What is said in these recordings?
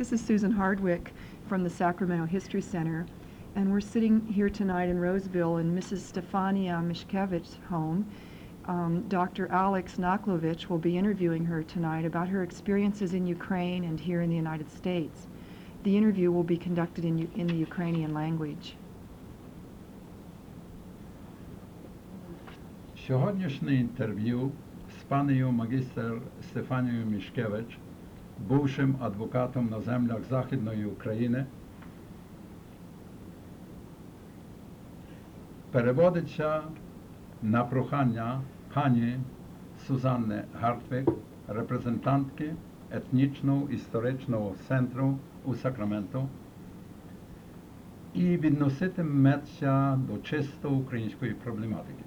This is Susan Hardwick from the Sacramento History Center, and we're sitting here tonight in Roseville in Mrs. Stefania Mishkevich's home. Um, Dr. Alex Naklovich will be interviewing her tonight about her experiences in Ukraine and here in the United States. The interview will be conducted in, U- in the Ukrainian language. Сьогоднішнє інтерв'ю з панею магістр Стефанією Мішкевич, бувшим адвокатом на землях Західної України, переводиться на прохання пані Сузанни Гартвік, репрезентантки етнічного історичного центру у Сакраменто, і відноситиметься до чисто української проблематики.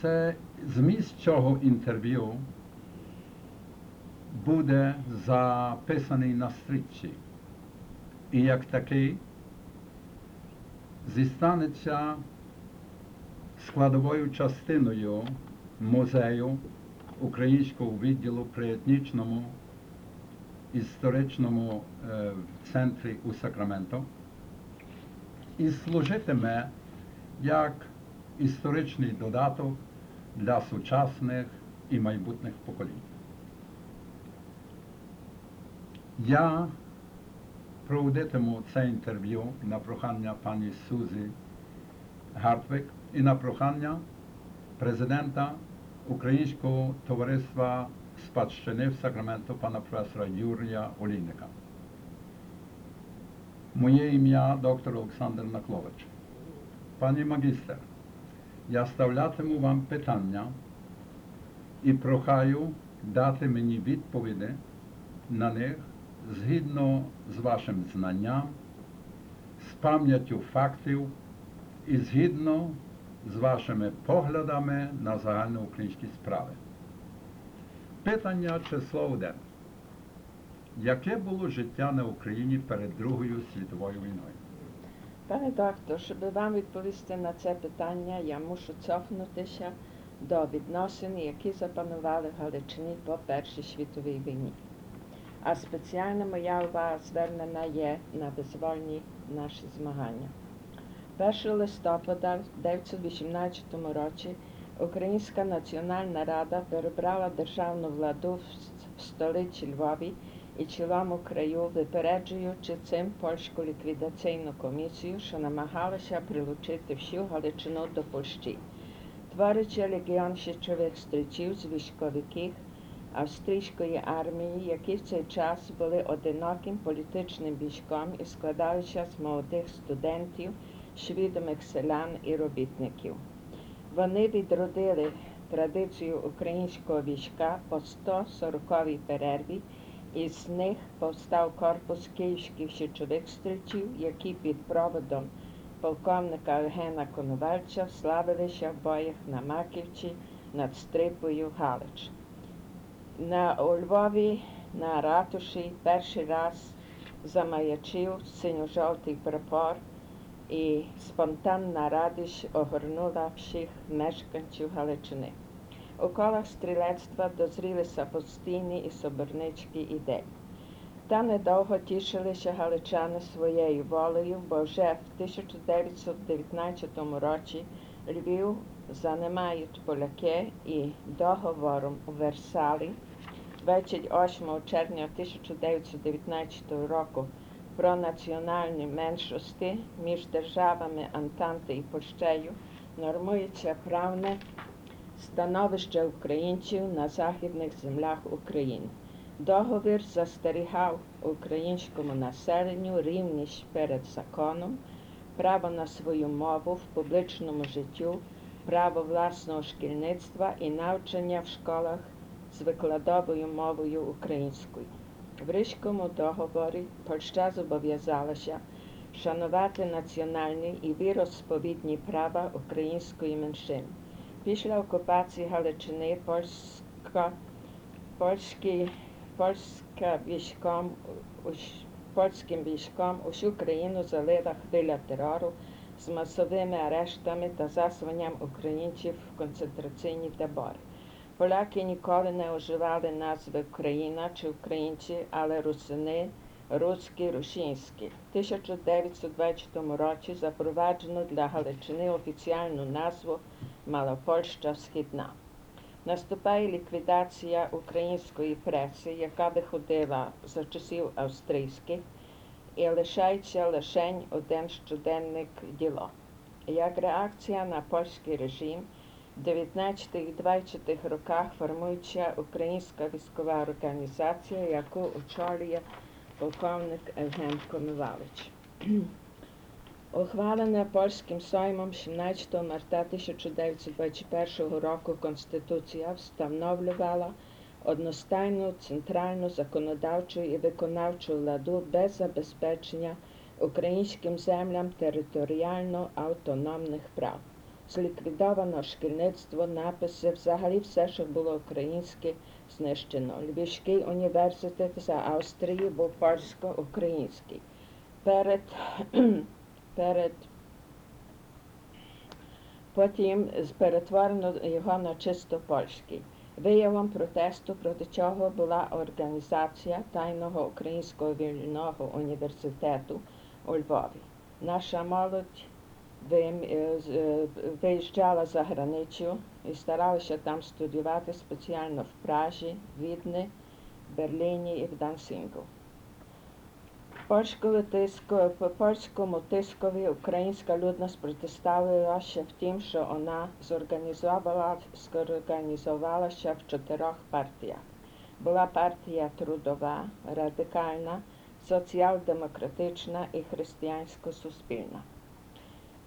Це зміст цього інтерв'ю буде записаний на стрічці. І як такий зістанеться складовою частиною музею українського відділу при етнічному історичному е, центрі у Сакраменто і служитиме як історичний додаток для сучасних і майбутніх поколінь. Я проводитиму це інтерв'ю на прохання пані Сузі Гартвік і на прохання президента Українського товариства спадщини в Сакраменто пана професора Юрія Олійника. Моє ім'я доктор Олександр Наклович. Пані магістр, я ставлятиму вам питання і прохаю дати мені відповіді на них згідно з вашим знанням, з пам'яттю фактів і згідно з вашими поглядами на загальноукраїнські справи. Питання число один. Яке було життя на Україні перед Другою світовою війною? Пане доктор, щоб вам відповісти на це питання, я мушу цофнутися до відносин, які запанували в Галичині по Першій світовій війні. А спеціальна моя увага звернена є на визвольні наші змагання. 1 листопада в 1918 році Українська Національна Рада перебрала державну владу в столиці Львові і цілому краю, випереджуючи цим польську ліквідаційну комісію, що намагалася прилучити всю Галичину до Польщі. Творячи легіон січових стрільців з військовиків австрійської армії, які в цей час були одиноким політичним військом і складалися з молодих студентів, свідомих селян і робітників. Вони відродили традицію українського війська по 140-й перерві, і з них повстав корпус київських січових стрільців, які під проводом полковника Євгена Коновальця славилися в боях на Маківці над Стрипою Галич. На у Львові на ратуші перший раз замаячив синьо-жовтий прапор, і спонтанна радість огорнула всіх мешканців Галичини. У колах стрілецтва дозрілися постійні і соборничкі ідеї. Та недовго тішилися галичани своєю волею, бо вже в 1919 році Львів занімають поляки і договором у Версалі 28 червня 1919 року про національні меншості між державами Антанти і Польщею нормується правне становище українців на західних землях України. Договір застерігав українському населенню рівність перед законом, право на свою мову в публічному життю, право власного шкільництва і навчання в школах з викладовою мовою українською. В Ризькому договорі Польща зобов'язалася шанувати національні і віросповідні права української меншини. Після окупації Галичини польська, польський, польська військом, усь- польським військом усю країну залила хвиля терору з масовими арештами та засуванням українців в концентраційні табори. Поляки ніколи не вживали назви Україна чи українці, але русини, руські, рушинські. В 1924 році запроваджено для Галичини офіціальну назву Малопольща Східна. Наступає ліквідація української преси, яка виходила за часів австрійських, і лишається лише один щоденник діло. Як реакція на польський режим, в 19-20 роках формується українська військова організація, яку очолює полковник Евген Коновалич. Ухвалена польським Сеймом 17 марта 1921 року Конституція встановлювала одностайну центральну законодавчу і виконавчу владу без забезпечення українським землям територіально автономних прав. Зліквідовано шкільництво, написи, взагалі все, що було українське, знищено. Львівський університет за Австрії був польсько-український. Перед, перед потім перетворено його на чисто польський. Виявом протесту проти чого була організація Тайного Українського вільного університету у Львові. Наша молодь е, е, виїжджала за границю і старалася там студіювати спеціально в Пражі, Відні, Берліні і в Дансингу. Польському тиску, по польському тискові українська людність протиставилася в тім, що вона зорганізувала, зорганізувалася в чотирьох партіях. Була партія трудова, радикальна, соціал-демократична і християнсько-суспільна.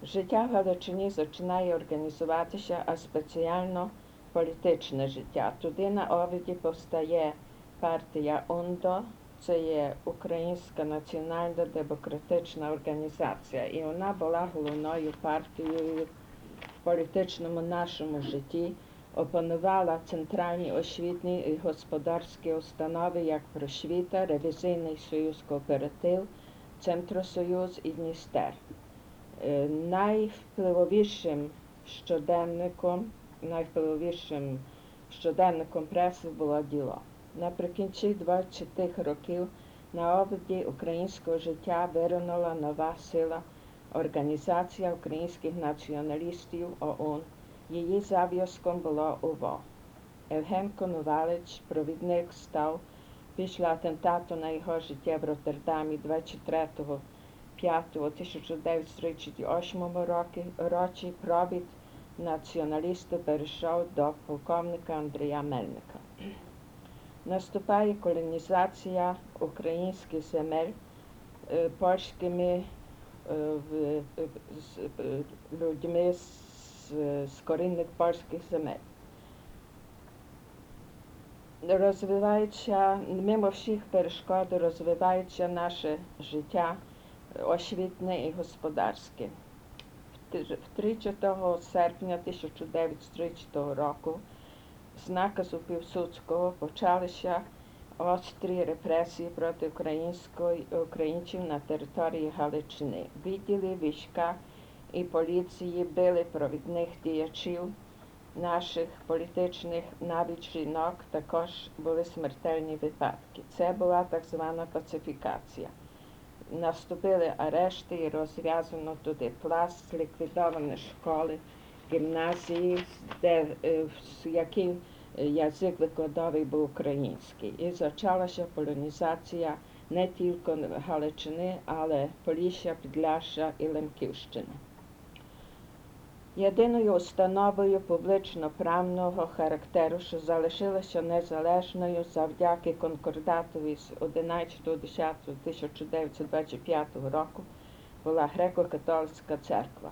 Життя в Галичині починає організуватися, а спеціально політичне життя. Туди на овіді повстає партія УНДО, це є Українська національна демократична організація, і вона була головною партією в політичному нашому житті, опанувала центральні освітні і господарські установи, як Просвіта, Ревізійний союз кооператив, Центросоюз і Дністер. Е, Найвпливовішим щоденником, найвпливовішим щоденником преси було діло. Наприкінці 20-х років на обіді українського життя виринула нова сила Організація українських націоналістів ОУН. Її зав'язком було УВО. Евген Коновалич, провідник, став після атентату на його життя в Роттердамі 23 5 1938 році, провід націоналістів перейшов до полковника Андрія Мельника. Наступає колонізація українських земель е, польськими е, е, людьми з, корінних польських земель. Розвивається, мимо всіх перешкод розвивається наше життя освітне і господарське. В 30 серпня 1930 року з наказу Півсудського почалися острі репресії проти української українців на території Галичини. Відділи війська і поліції били провідних діячів наших політичних, навіть жінок, також були смертельні випадки. Це була так звана пацифікація. Наступили арешти і розв'язано туди пласт, ліквідовані школи, гімназії, де, е, в який е, язик викладовий був український. І почалася полонізація не тільки Галичини, але Полісся, Підляшша і Лемківщини. Єдиною установою публічно-правного характеру, що залишилася незалежною завдяки конкордатові з 11.10.1925 року, була греко-католицька церква,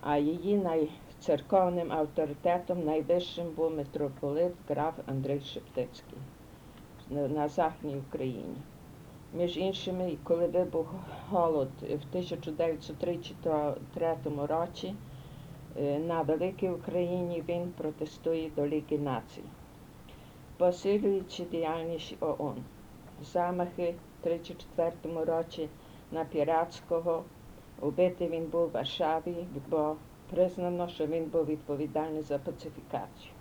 а її найцерковним авторитетом найвищим був митрополит граф Андрій Шептицький на- на Західній Україні. Між іншими, коли вибух голод в 1933 році, е, на Великій Україні він протестує до Ліги націй. Посилюючи діяльність ООН, замахи в 1934 році на Піратського, убитий він був в Варшаві, бо признано, що він був відповідальний за пацифікацію.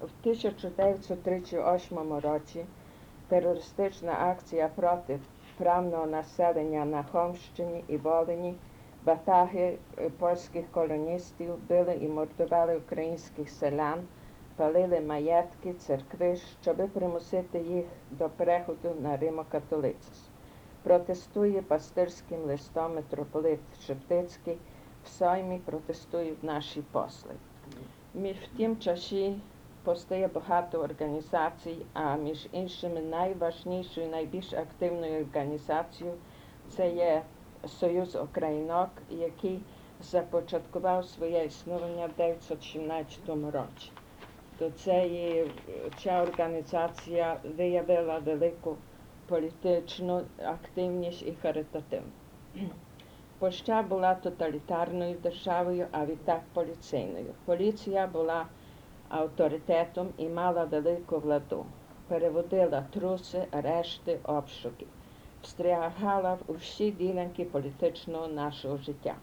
В 1938 році терористична акція проти правного населення на Хомщині і Волині батаги е, польських колоністів били і мордували українських селян, палили маєтки, церкви, щоби примусити їх до переходу на римокатолицизм. Протестує пастирським листом митрополит Шептицький, в Соймі протестують наші посли. Між в тім часі постає багато організацій, а між іншими найважнішою, найбільш активною організацією це є Союз Українок, який започаткував своє існування в 1917 році. То це ця організація виявила велику політичну активність і харитативну. Польща була тоталітарною державою, а відтак поліцейною. Поліція була авторитетом і мала велику владу. Переводила труси, арешти, обшуки, встрягала в усі ділянки політичного нашого життя.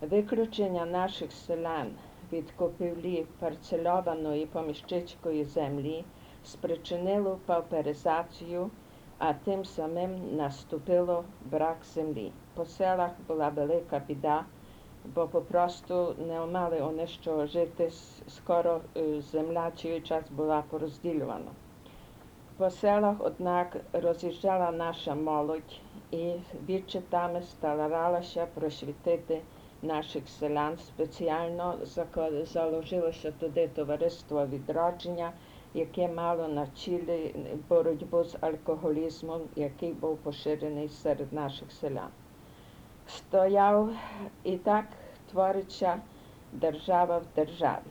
Виключення наших селян від купівлі парцельованої поміщицької землі спричинило пауперизацію, а тим самим наступило брак землі. По селах була велика біда, бо попросту не мали вони що жити, скоро земля чий час була порозділювана. По селах, однак, роз'їжджала наша молодь і відчитами старалася просвітити наших селян. Спеціально заложилося туди товариство відродження, яке мало на цілі боротьбу з алкоголізмом, який був поширений серед наших селян. Стояв і так твориться держава в державі.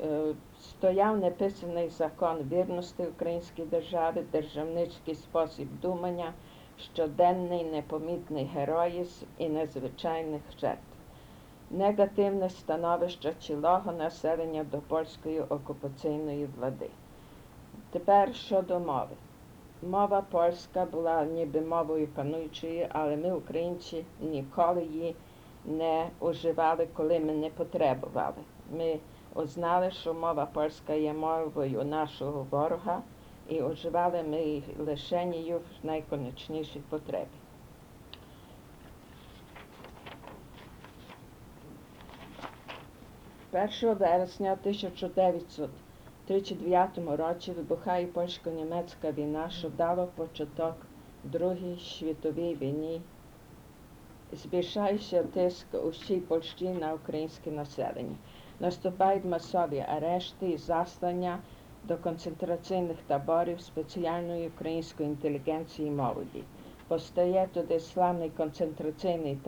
Е, Стояв неписаний закон вірності українській державі, державницький спосіб думання, щоденний непомітний героїзм і незвичайних жертв. Негативне становище цілого населення до польської окупаційної влади. Тепер щодо мови. Мова польська була ніби мовою пануючою, але ми, українці, ніколи її не уживали, коли ми не потребували. Ми узнали, що мова польська є мовою нашого ворога, і уживали ми її лише її в найконечнішій потребі. Першого вересня 1939 році вибухає польсько-німецька війна, що дало початок Другій світовій війні. Збільшається тиск у всій Польщі на українське населення. Наступають масові арешти і заслання до концентраційних таборів спеціальної української інтелігенції і молоді. Постає туди славний концентраційний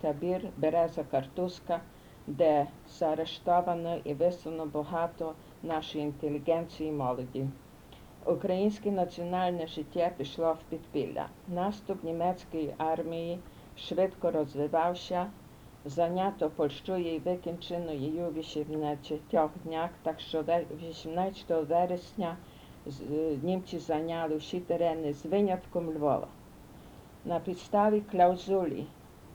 табір Береза Картузка, де заарештовано і вислано багато нашої інтелігенції і молоді. Українське національне життя пішло в підпілля. Наступ німецької армії швидко розвивався, зайнято Польщою і викінчено її у 18 днях, так що 18 вересня німці зайняли всі терени з винятком Львова. На підставі клаузулі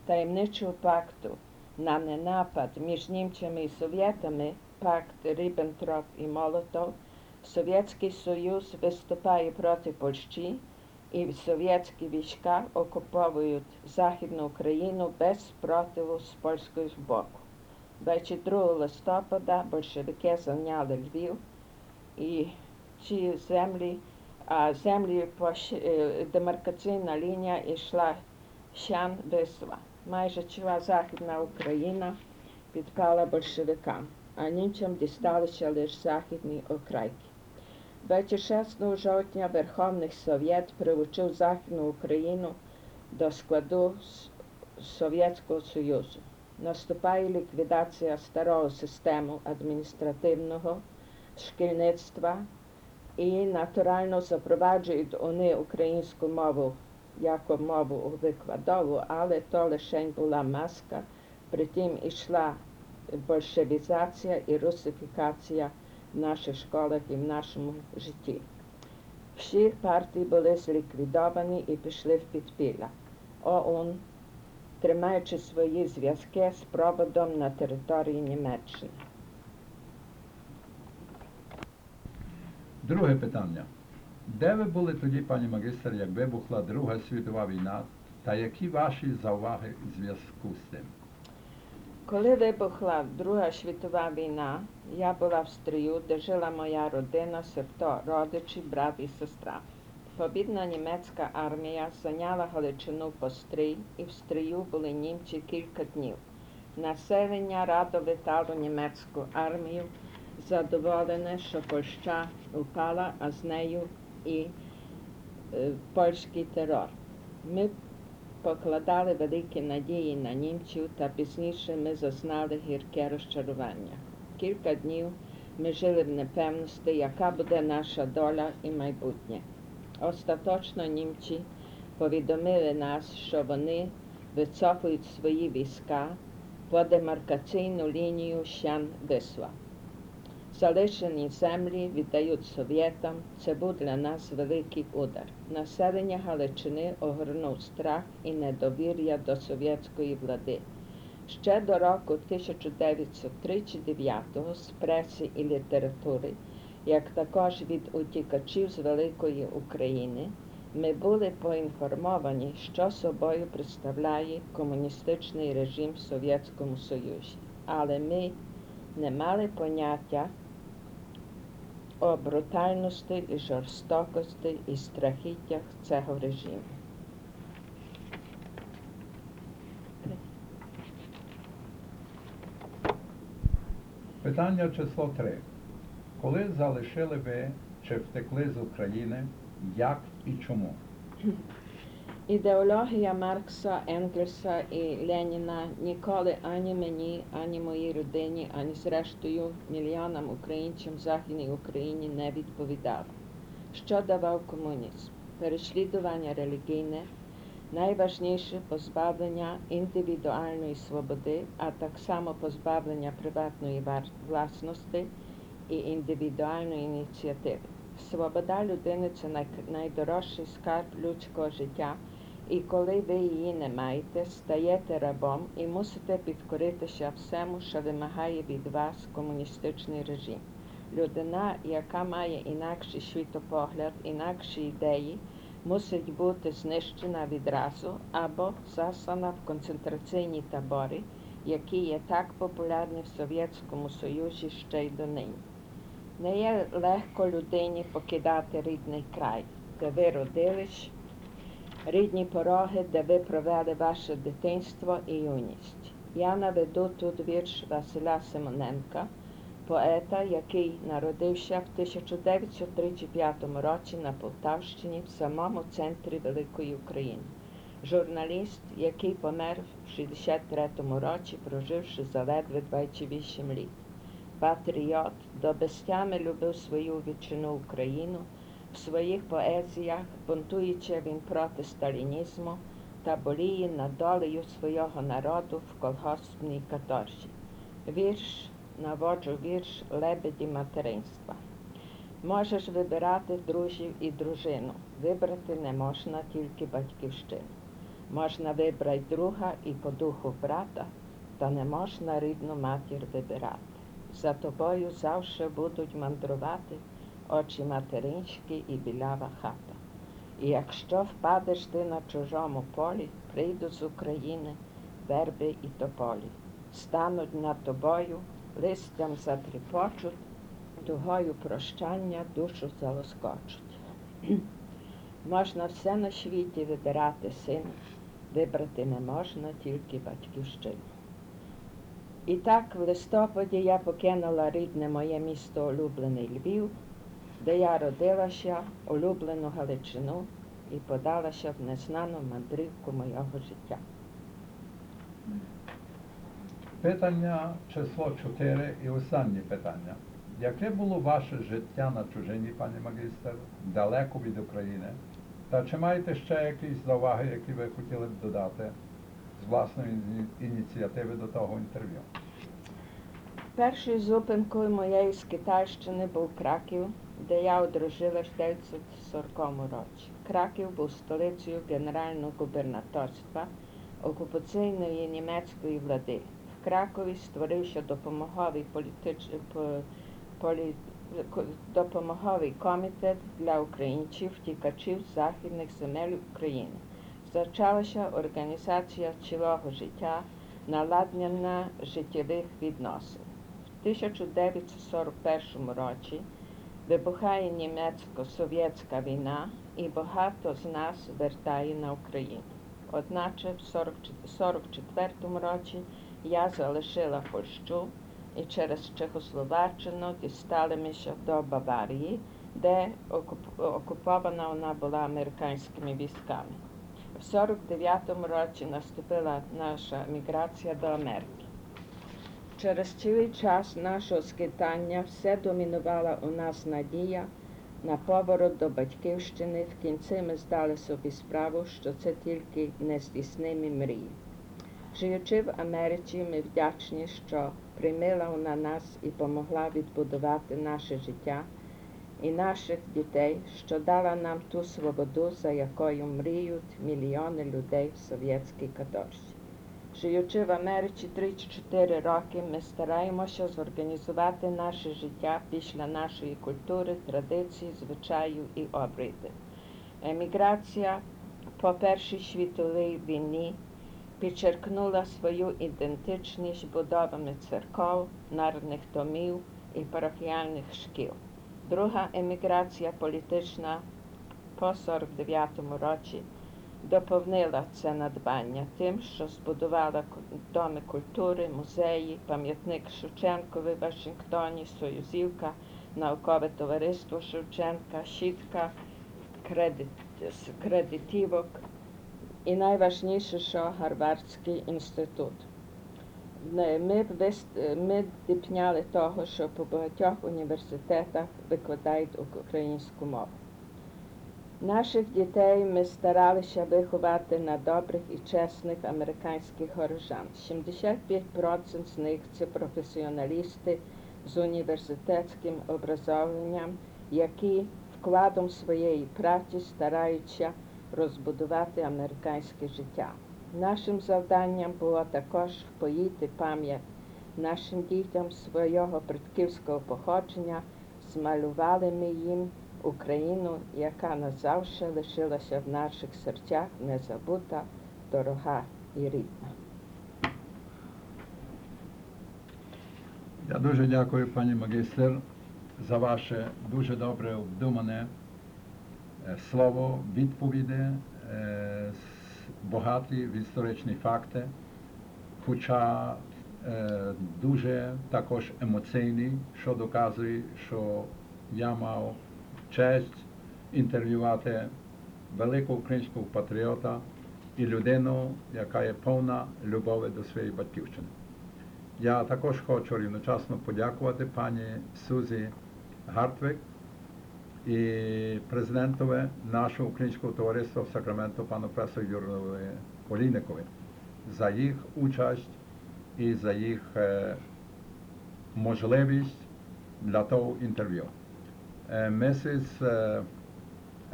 таємничого пакту на ненапад між німцями і совєтами, пакт Ріббентроп і Молотов, Совєтський Союз виступає проти Польщі, і совєтські війська окуповують Західну Україну без спротиву з польського боку. 22 листопада большевики зайняли Львів і ці землі, а землі демаркаційна лінія йшла Щан Висла. Майже ціла Західна Україна підпала большевикам, а німцям дісталися лише західні окрайки. 26 жовтня Верховний Совєт прилучив Західну Україну до складу Совєтського Союзу. Наступає ліквідація старого систему адміністративного шкільництва і натурально запроваджують вони українську мову як мову викладову, але то лише була маска, притім ішла большевізація і русифікація в наших школах і в нашому житті. Всі партії були зліквідовані і пішли в підпілля. ОУН, тримаючи свої зв'язки з проводом на території Німеччини. Друге питання. Де ви були тоді, пані магистр, як вибухла Друга світова війна, та які ваші зауваги в зв'язку з тим? Коли вибухла Друга світова війна, я була в стрію, де жила моя родина, себто родичі, брат і сестра. Побідна німецька армія зайняла Галичину по стрій, і в стрію були німці кілька днів. Населення радо вітало німецьку армію, задоволене, що Польща упала, а з нею і е, польський терор. Ми покладали великі надії на німців, та пізніше ми зазнали гірке розчарування. Кілька днів ми жили в непевності, яка буде наша доля і майбутнє. Остаточно німці повідомили нас, що вони вицофують свої війська по демаркаційну лінію Щан-Висла. Залишені землі віддають совєтам. Це був для нас великий удар. Населення Галичини огорнув страх і недовір'я до совєтської влади. Ще до року 1939 з преси і літератури, як також від утікачів з Великої України, ми були поінформовані, що собою представляє комуністичний режим в Совєтському Союзі. Але ми не мали поняття о брутальності і жорстокості і страхіттях цього режиму. Питання число 3. Коли залишили ви чи втекли з України, як і чому? Ідеологія Маркса, Енгельса і Леніна ніколи ані мені, ані моїй родині, ані зрештою мільйонам українців в Західній Україні не відповідала. Що давав комунізм? Переслідування релігійне, найважніше позбавлення індивідуальної свободи, а так само позбавлення приватної власності і індивідуальної ініціативи. Свобода людини це най- найдорожчий скарб людського життя, і коли ви її не маєте, стаєте рабом і мусите підкоритися всему, що вимагає від вас комуністичний режим. Людина, яка має інакший світопогляд, інакші ідеї, мусить бути знищена відразу або засана в концентраційні табори, які є так популярні в Совєтському Союзі ще й донині. Не є легко людині покидати рідний край, де ви родились, рідні пороги, де ви провели ваше дитинство і юність. Я наведу тут вірш Василя Симоненка, поета, який народився в 1935 році на Полтавщині в самому центрі Великої України. Журналіст, який помер в 63-му році, проживши заледве 28 літ. Патріот, до безтями любив свою вітчину Україну. В своїх поезіях бунтуючи він проти сталінізму та боліє над долею свого народу в колгоспній каторжі. Вірш, наводжу вірш лебеді материнства. Можеш вибирати друзів і дружину. Вибрати не можна тільки батьківщину. Можна вибрати друга і по духу брата, та не можна рідну матір вибирати. За тобою завше будуть мандрувати очі материнські і білява хата. І якщо впадеш ти на чужому полі, прийдуть з України верби і тополі, стануть над тобою, листям затріпочуть, тугою прощання душу залоскочуть. Можна все на світі вибирати син, вибрати не можна тільки батьківщину. І так в листопаді я покинула рідне моє місто улюблений Львів, де я родилася, улюблену Галичину і подалася в незнану мандрівку моєго життя. Питання число 4 і останнє питання. Яке було ваше життя на чужині, пані магістр, далеко від України? Та чи маєте ще якісь зауваги, які ви хотіли б додати з власної ініціативи до того інтерв'ю? Першою зупинкою моєї скитальщини був Краків, де я одружила в 1940 році. Краків був столицею генерального губернаторства окупаційної німецької влади. В Кракові створився допомоговий політич... полі... допомоговий комітет для українців втікачів з західних земель України. Зачалася організація цілого життя, наладнення життєвих відносин. В 1941 році вибухає німецько-совєтська війна і багато з нас вертає на Україну. Одначе в 1944 році я залишила Польщу і через Чехословаччину дісталися до Баварії, де окупована вона була американськими військами. В 49-му році наступила наша міграція до Америки. Через цілий час нашого скитання все домінувала у нас надія на поворот до батьківщини. В кінці ми здали собі справу, що це тільки нездійснимі мрії. Живучи в Америці, ми вдячні, що приймила вона нас і помогла відбудувати наше життя і наших дітей, що дала нам ту свободу, за якою мріють мільйони людей в совєтській каторжі. Живучи в Америці 34 роки, ми стараємося зорганізувати наше життя після нашої культури, традицій, звичаю і обрядів. Еміграція по Першій світовій війні підчеркнула свою ідентичність будовами церков, народних домів і парафіальних шкіл. Друга еміграція політична по 49-му році доповнила це надбання тим, що збудувала доми культури, музеї, пам'ятник Шевченкові в Вашингтоні, Союзівка, наукове товариство Шевченка, Щітка, кредит, кредитівок і найважніше, що Гарвардський інститут. Ми, ми діпняли того, що по багатьох університетах викладають українську мову. Наших дітей ми старалися виховати на добрих і чесних американських горожан. 75% з них це професіоналісти з університетським образованням, які вкладом своєї праці стараються розбудувати американське життя. Нашим завданням було також впоїти пам'ять нашим дітям свого предківського походження, змалювали ми їм Україну, яка назавжди лишилася в наших серцях незабута, дорога і рідна. Я дуже дякую, пані магістр, за ваше дуже добре обдумане е, слово, відповіді, е, багаті в історичні факти, хоча е, дуже також емоційні, що доказує, що я мав честь інтерв'ювати великого українського патріота і людину, яка є повна любові до своєї батьківщини. Я також хочу рівночасно подякувати пані Сузі Гартвик і президентові нашого українського товариства в Сакраменто, пану професору Юрію Олійникові за їх участь і за їх е, можливість для того інтерв'ю. Uh, Mrs. Uh,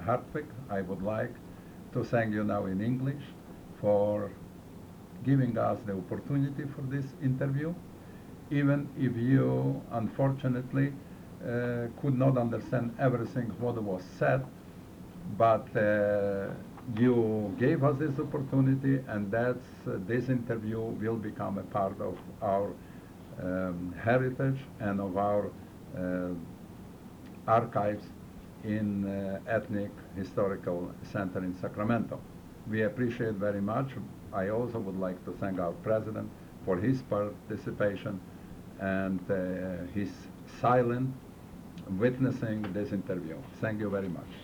Hartwig, I would like to thank you now in English for giving us the opportunity for this interview, even if you unfortunately uh, could not understand everything what was said, but uh, you gave us this opportunity and that's, uh, this interview will become a part of our um, heritage and of our uh, archives in uh, Ethnic Historical Center in Sacramento. We appreciate very much. I also would like to thank our president for his participation and uh, his silent witnessing this interview. Thank you very much.